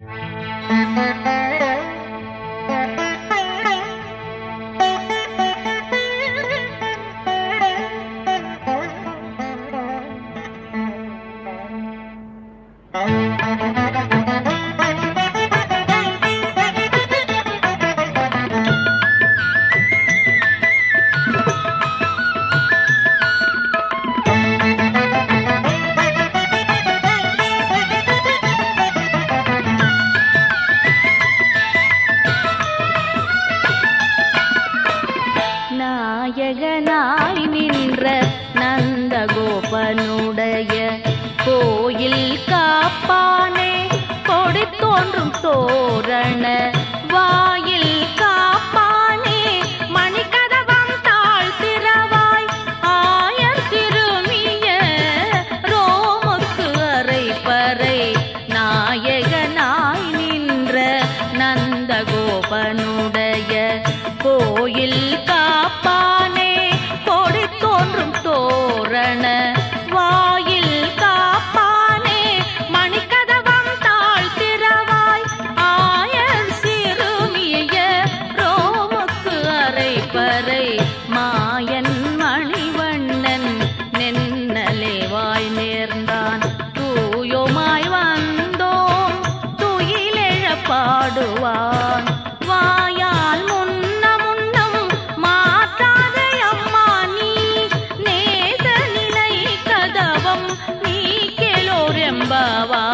Thank you. ಬಾವಾ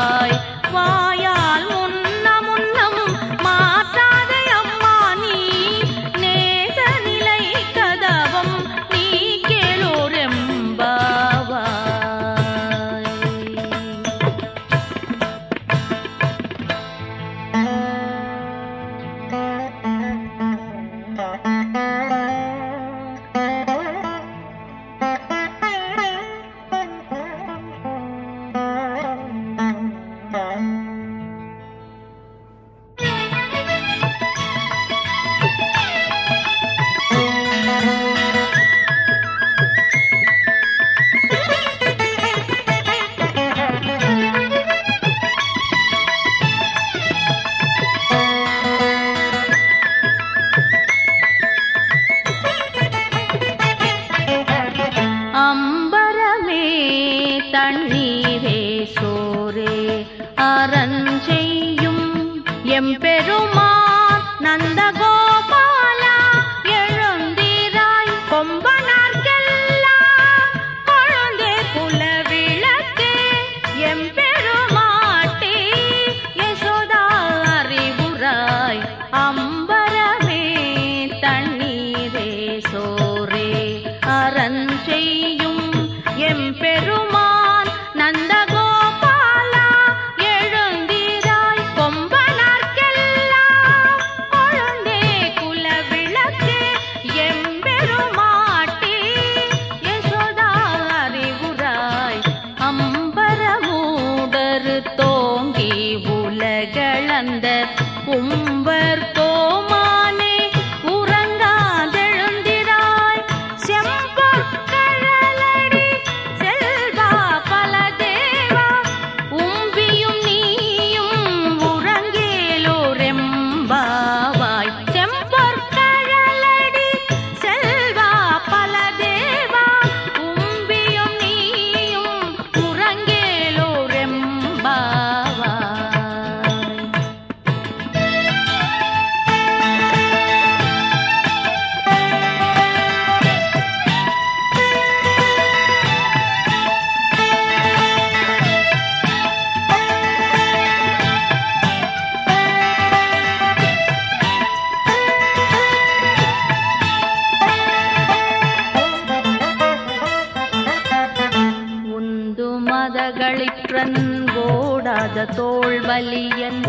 பாத தோல்வலியன்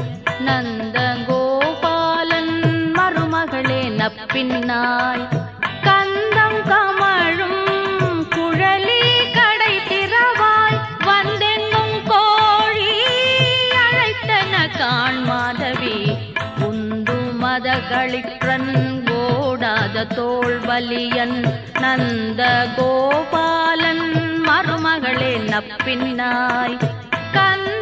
நந்தகோபாலன் மருமகளே நப்பின்னாய். கந்தம் கமழும் குழலி கடை திறவாய். வந்தெங்கும் கோழி அழைத்தன காண் மாதவி. உந்து மத களிற்றன் ஓடாத தோல்வலியன் நந்த கோபாலன் மருமகளே நப்பின்னாய். கந்த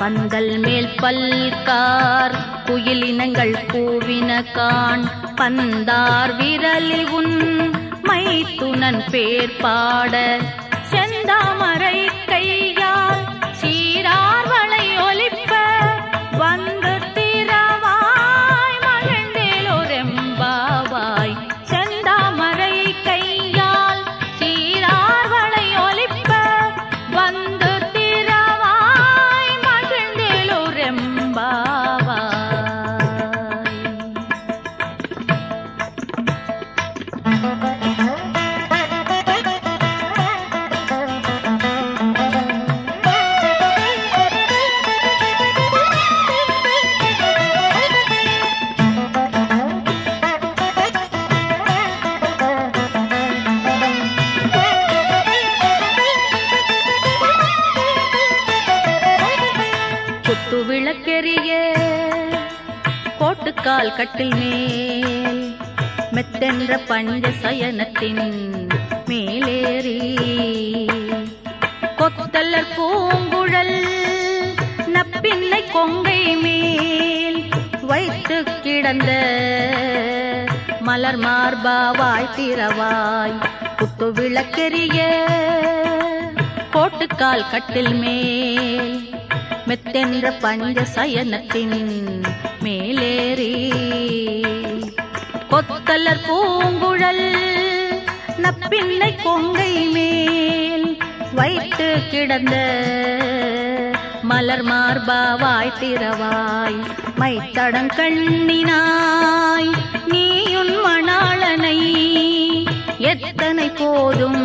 பந்தல் மேல் பல்கார் குயிலினங்கள் கூவின காண் பந்தார் விரலி உன் மைத்துணன் பேர் பாட செந்தாமரை கால் கட்டில் மேல் மெத்தென்ற பஞ்ச சயனத்தின் மேலேறி. கொத்தல்லர் பூங்குழல் நப்பின்னை கொங்கை மேல் வைத்து கிடந்த மலர் மார்பாவாய் திரவாய் குத்து விளக்கெரிய கோட்டுக்கால் கட்டில் மேல் மெத்தென்ற பஞ்ச சயனத்தின் மேலேறி. கொத்தலர் பூங்குழல் நப்பிள்ளை கொங்கை மேல் வைத்து கிடந்த மலர் மார்பாவாய் திரவாய் மைத்தடங்கண்ணினாய் நீயுன் மணாளனை எத்தனை போதும்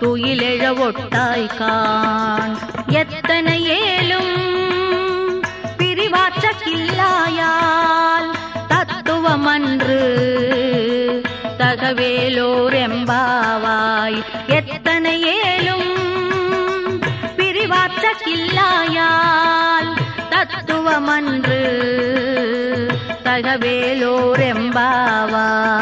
துயிலெழ ஒட்டாய் காண். எத்தனை ஏலும் இல்லாயால் தத்துவமன்று தகவேலோர் எம்பாவாய் எத்தனை ஏலும் பிரிவாற்ற கில்லாயால் தத்துவமன்று தகவேலோர் எம்பாவாய்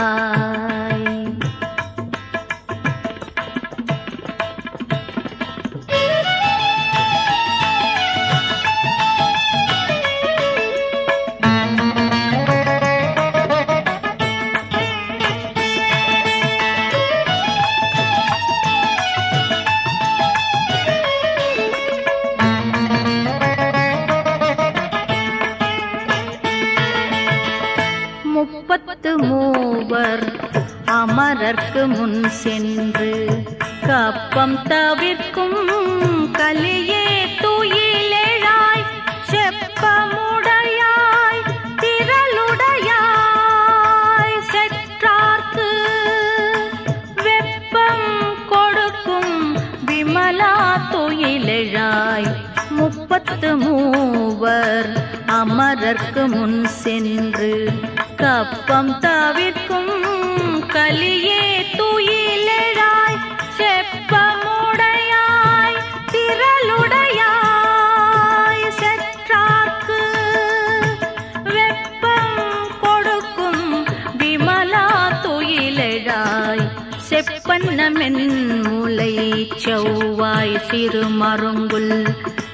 முன் சென்று கப்பம் தவிர செவ்வாய் சிறு சிறுமருங்குல்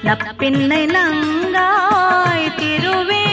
நப்பின்னை நங்காய் திருவே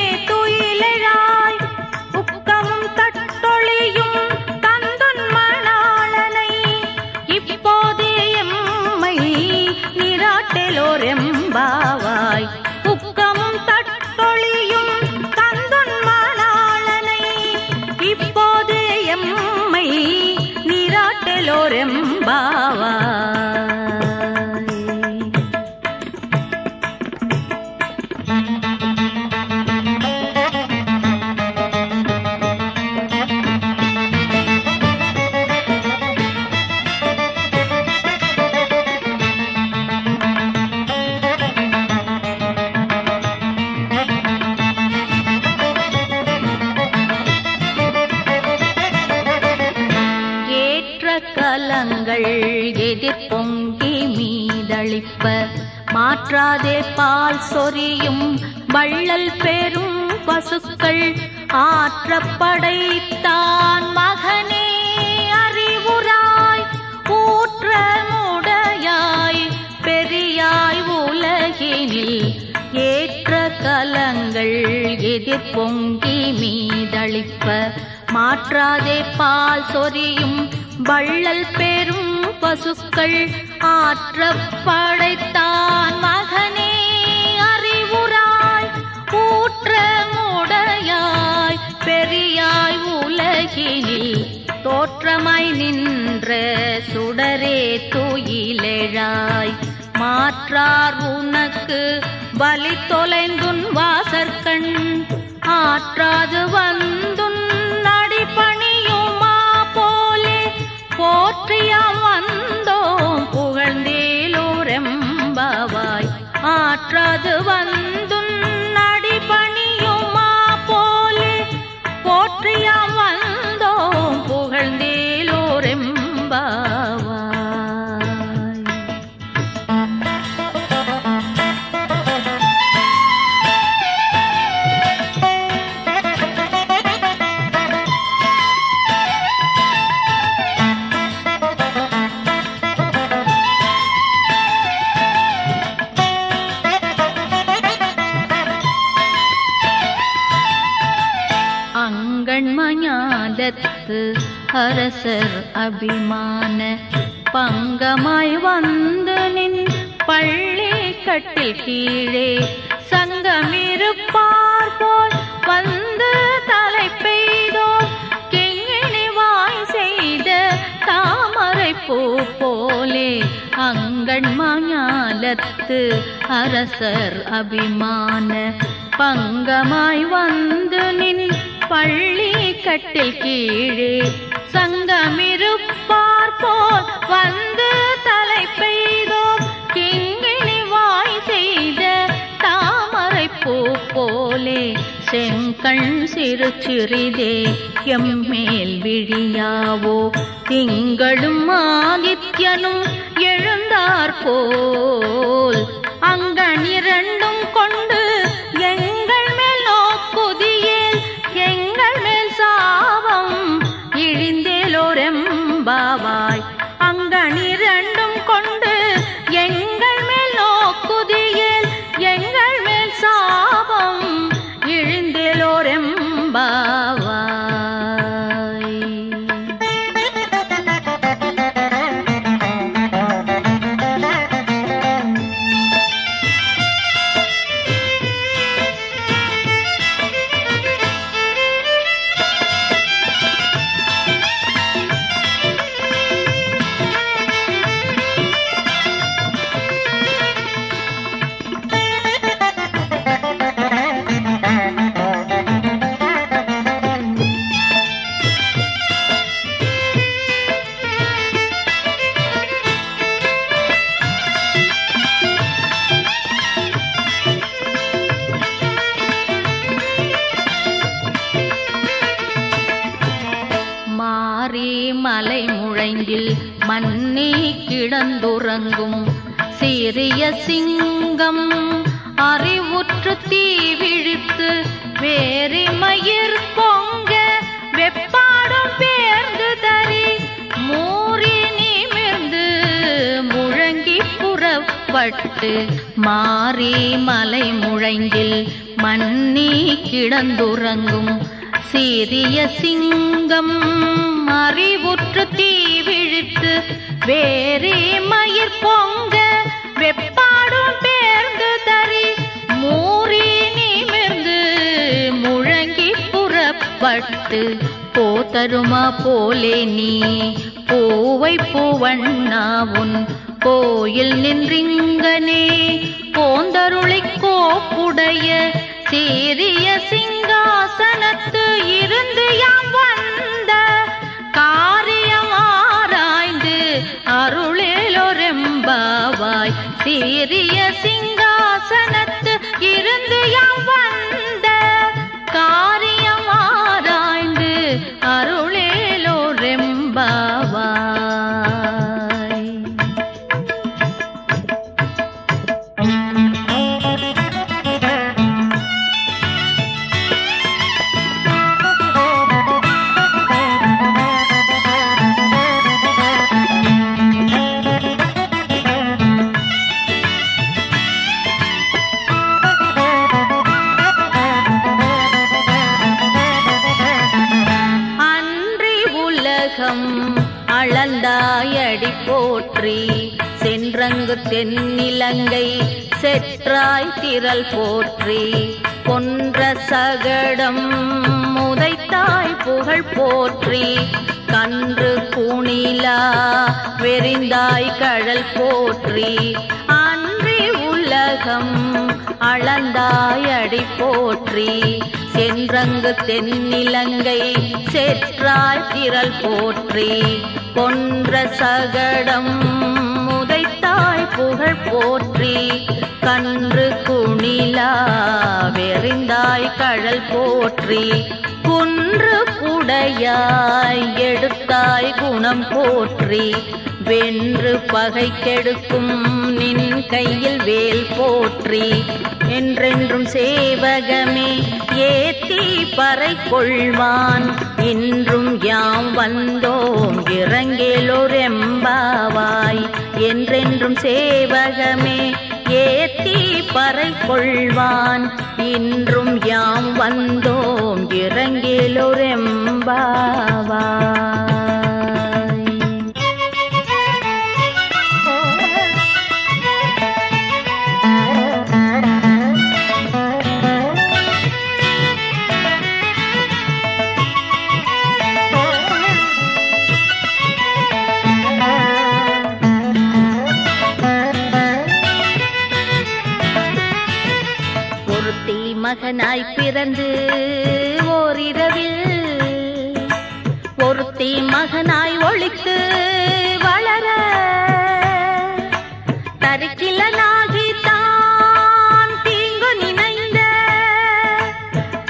படைத்தான் மகனே அறிவுராய் ஊற்றமுடையாய் பெரியாய் உலகினில் ஏற்ற கலங்கள் எதிர் பொங்கி மீதளிப்ப. மாற்றாதே பால் சொரியும் வள்ளல் பெரும் பசுக்கள் ஆற்ற படைத்தான் மகனே. உலகினில் தோற்றமாய் நின்ற சுடரே தூயிலெழாய். மாற்றார் உனக்கு பலி தொலைந்துன் வாசற்கண் ஆற்றாது வந்துன் அடிபணியுமா போலே போற்றியாம் வந்தோம் புகழ்ந்தேலோரெம்பவாய். ஆற்றாது வந்துன் அடிபணியுமா போலே போற்றியாம் வந்தோம் அரசர் அபிமான. பங்கமாய் வந்து நின் பள்ளி கட்டில் கீழே. சங்கமிருப்பார் போல் வந்து தலை பெய்தோர். கிங்கிணி வாய் செய்த தாமரை பூ போலே. அங்கண்மஞாலத்து அரசர் அபிமான. பங்கமாய் வந்து நின் பள்ளி கட்டில் கீழே. சங்கமிருப்பார் போல் வந்து தலை பெய்தோ கிங்கிணி வாய் செய்த தாமரை பூ போலே செங்கண் சிறு சிறிதே எம்மேல் விழியாவோ திங்களும் ஆதித்யனும் எழுந்தார் போல். பட்டு மாறி மலை முழங்கில் மண்ணி கிடந்துறங்கும் சீரிய சிங்கம் அறிவுற்று தீ விழித்து வேறே மயிர் பொங்க வெப்பாடும் பேர்ந்து தரி மூறி நிமிர்ந்து முழங்கி புறப்பட்டு போ தருமா போலே நீ பூவை பூவண்ணா உன் கோயில் நின்றிங்கனே போந்தருளை கோப்புடைய சீரிய சிங்காசனத்து இருந்து யாம் வந்த காரியம் ஆராய்ந்து அருளேலொரெம்பாவாய் சீரிய சிங்க விரல் போற்றி கொன்ற சகடம் முதைத்தாய் புகழ் போற்றி கன்று குணிலா வெறிந்தாய் கழல் போற்றி அன்றி உலகம் அளந்தாய் அடி போற்றி சென்றங்கு தென்னிலங்கை செற்றாய் திரள் போற்றி கொன்ற சகடம் முதைத்தாய் புகழ் போற்றி கன்று குணிலா வெறிந்தாய் கழல் போற்றி. குன்று குடையாய் எடுத்தாய் குணம் போற்றி. வென்று பகை கெடுக்கும் நின் கையில் வேல் போற்றி. என்றென்றும் சேவகமே ஏத்தி பறை கொள்வான். இன்றும் யாம் வந்தோம் இறங்கேலோர் எம்பாவாய். என்றென்றும் சேவகமே பறை கொள்வான். இன்றும் யாம் வந்தோம். இறங்கேலோர் பிறந்து ஓரிரவில் ஒருத்தி மகனாய் ஒழித்து வளர தருக்கிலனாகி தான் தீங்கு நினைந்த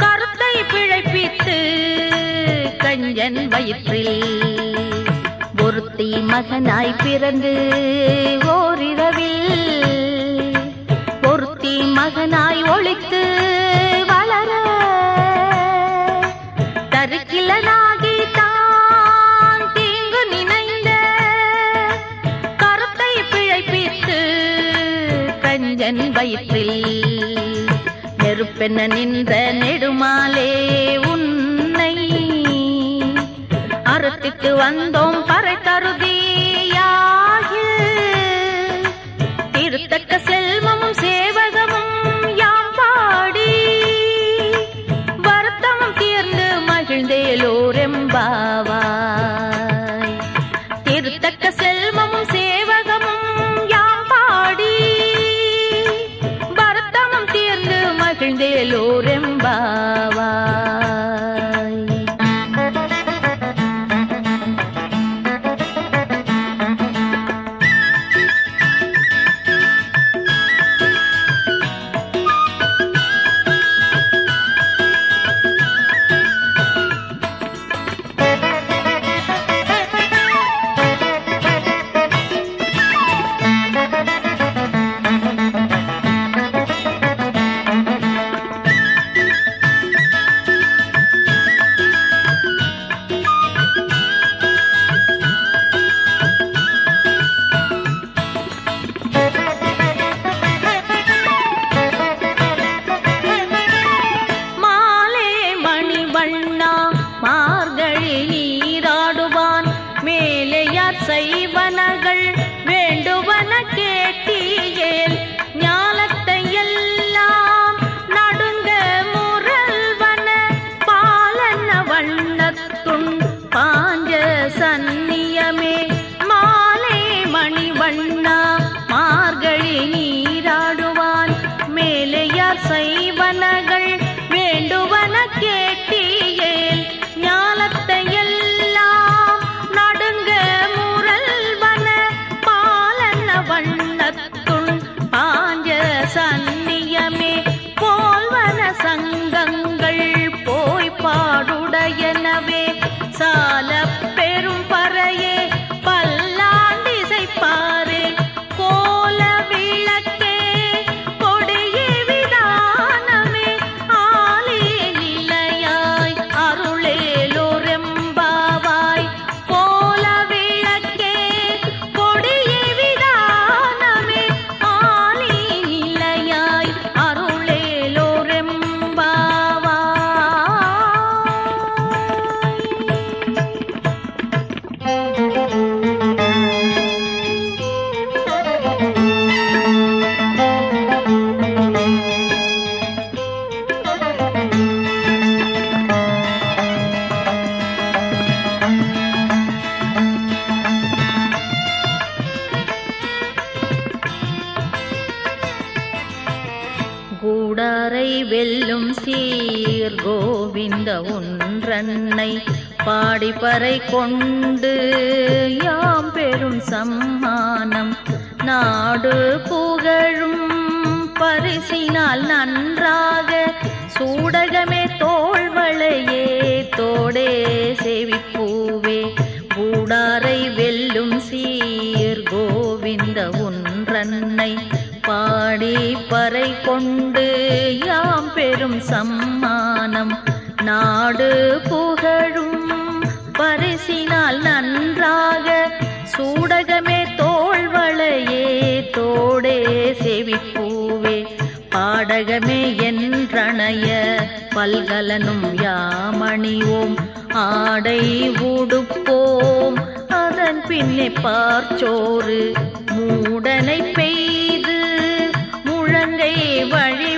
கருத்தை பிழைப்பித்து கஞ்சன் வயிற்றில் ஒருத்தி மகனாய் பிறந்து ஓரிரவில் ஒருத்தி மகனாய் ஒழித்து தருக்கிலனாகி தான் தீங்கு நினைந்த கருத்தை பிழைப்பித்து கஞ்சன் வயிற்றில் நெருப்பென நின்ற நெடுமாலே உன்னை அறுத்திட்டு வந்தோம் பறை தருதியாகி de lo வள்ளி வெல்லும் சீர் கோவிந்த ஒன்றன்னை பாடிப்பறை கொண்டு யாம் பெரும் சம்மானம். நாடு புகழும் பரிசினால் நன்றாக சூடகமே தோள்வளையே தோடே செவிப்பூவே. கூடாரை வெல்லும் சீர் கோவிந்த ஒன்றன்னை பாடி பறை கொண்டு யாம் பெரும் சம்மானம். நாடு புகழும் பரிசினால் நன்றாக சூடகமே தோல்வளையே தோடே செவிப்பூவே. பாடகமே என்றணைய பல்கலனும் யாமணிவோம். ஆடை உடுப்போம். அதன் பின்னே பார்ச்சோறு. மூடனை பெய் வழி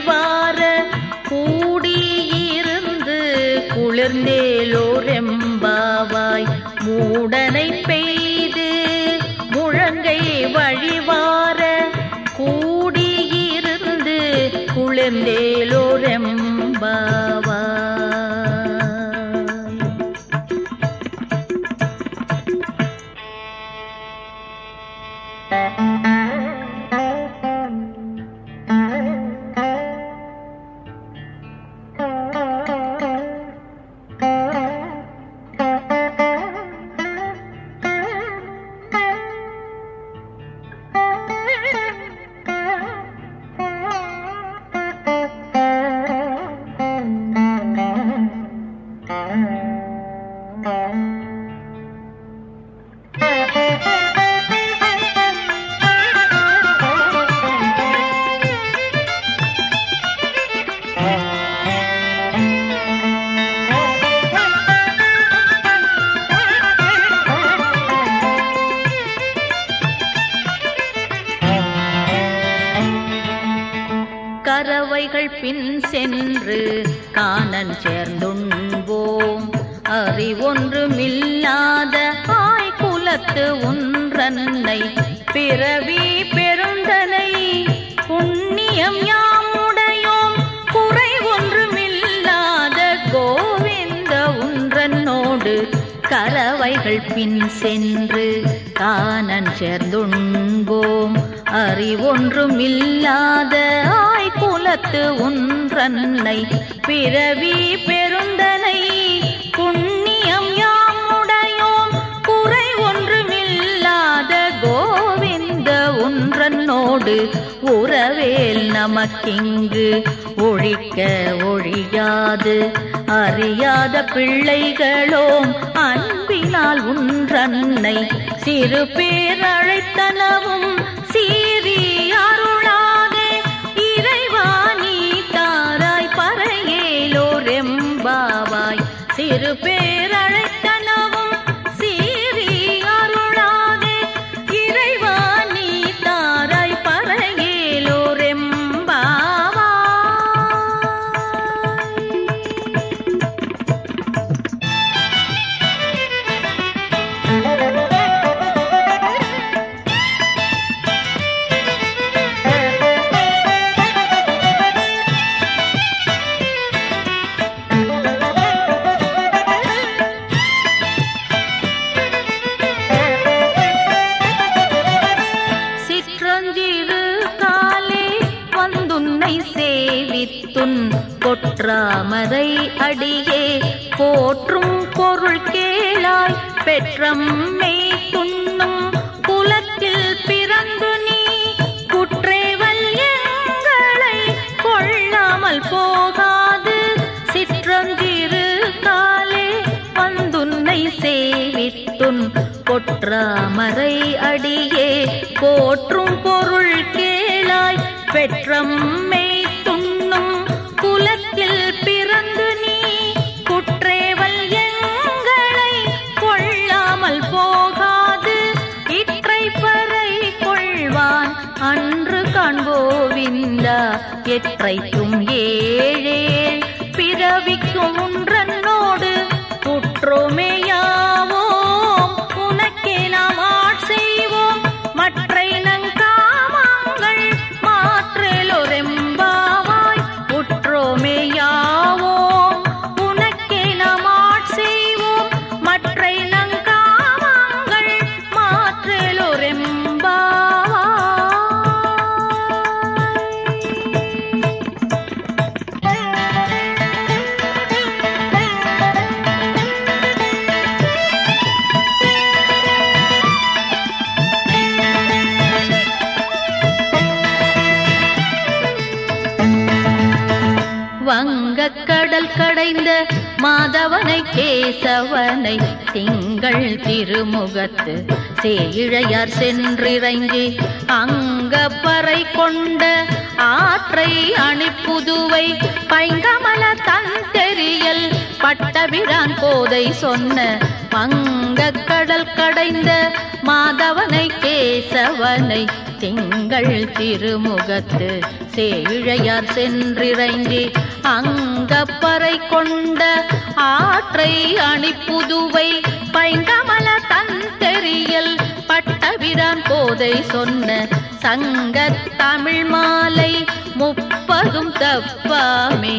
தன்னை பிறவி பெருந்தனை புண்ணியம் யாமுடையோம். குறை ஒன்றுமில்லாத கோவிந்த உன்றனோடு கலவைகள் பின் சென்று காணன் சேர்ந்துண்போம். அறிவொன்றுமில்லாத ஆய்குலத்து ஒன்றன்னை பிறவி ஒன்றனோடு உறவேல் நமக்கிங்கு ஒழிக்க ஒழியாது. அறியாத பிள்ளைகளோம் அன்பினால் உன்றன்னை சிறு பேரழைத்தனவும் சீரி அருளாதே. இறைவா நீ தாராய் பறையேலோர் எம்பாவாய். சிறு பேர் பொன் கொற்றாமரை அடியே. போற்றும் பொருள் கேளாய். பெற்றம்மை துண்ணும் குலத்தில் பிறந்து நீ. குற்றேவல் எங்களை கொள்ளாமல் போகாது. இற்றை பறை கொள்வான் அன்று காண்போவிந்தா எற்றைக்கும் ஏழே. பிறவிக்கும் ஒன்றன்னோடு குற்றோமே மாதவனை கேசவனை திங்கள் திருமுகத்து சேயிழையார் சென்றிறைஞ்சி அங்கப்பறை கொண்ட ஆற்றை அணிப்புதுவை பைங்கமல தந்தெறியல் பட்டபிரான் கோதை சொன்ன பங்கக் கடல் கடைந்த மாதவனை கேசவனை திங்கள் திருமுகத்து சேழையார் சென்றிறைஞ்சி அங்கப்பறை கொண்ட ஆற்றை அணிப்புதுவை பைங்கமல தந்தெறியல் பட்டபிரான் போதை சொன்ன சங்க தமிழ் மாலை முப்பதும் தப்பாமே.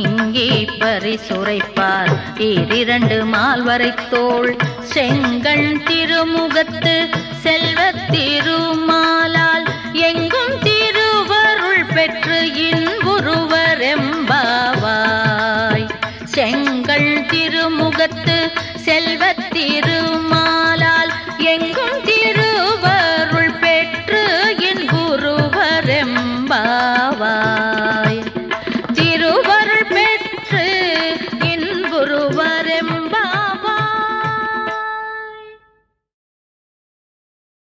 இங்கே பரிசுரைப்பார். ஈரிரண்டு மால்வரை தோள் செங்கண் திருமுகத்து செல்வ திருமாலால் எங்கும் திருவருள் பெற்று இன்புருவர் முகத்து செல்வத்திருமா